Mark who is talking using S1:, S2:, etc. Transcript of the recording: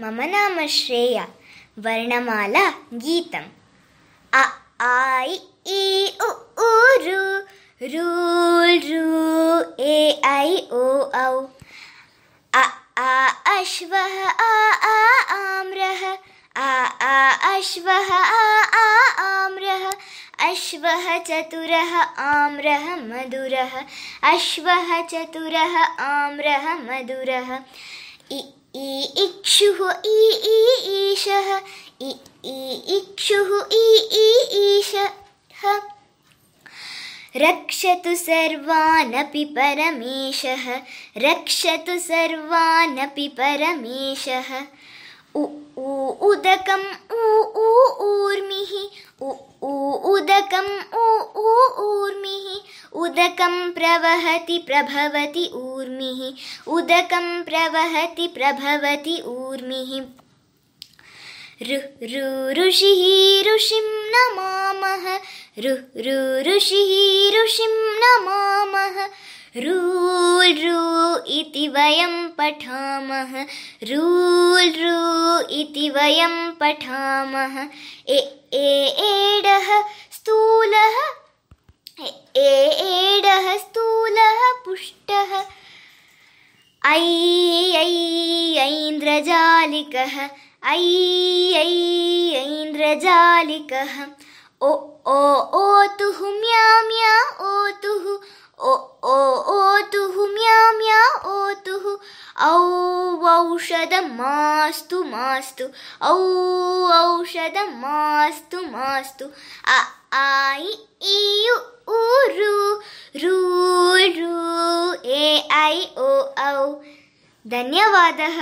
S1: मम नाम श्रेया, वर्णमाला गीतम्। अ आ इ ई, उ ऊ ए, ऐ, ओ, औ। आ, अश्वः आ आ, आम्रः। आ आ, अश्वः आ आ, आम्रः। अश्वः चतुरः, आम्रः, मधुरः। अश्वः चतुरः, आम्रः, मधुरः। इ इ इक्षुः इ ईशः इ इक्षुः इ ईशः रक्षतु सर्वानपि परमेशः रक्षतु सर्वानपि परमेशः उ उ उदकम् उ उ उदकं प्रवहति प्रभवति ऊर्मिः। उदकं प्रवहति प्रभवति ऊर्मिः। ऋषिः, ऋषिं नमामः। ऋषिः, ऋषिं नमामः। रूल्, रू इति वयं पठामः। रूल्, रू इति वयं पठामः। ए ए पुष्टः। ऐ ऐ ऐन्द्रजालिकः ऐ ऐ ऐन्द्रजालिकः ओ ओ ओतुः म्यां, म्या ओतुः ओ ओ ओतुः म्यां, म्या ओतुः औ, औषधं मास्तु मास्तु। औ, औषधं मास्तु मास्तु। आ, इ ई उ धन्यवादः।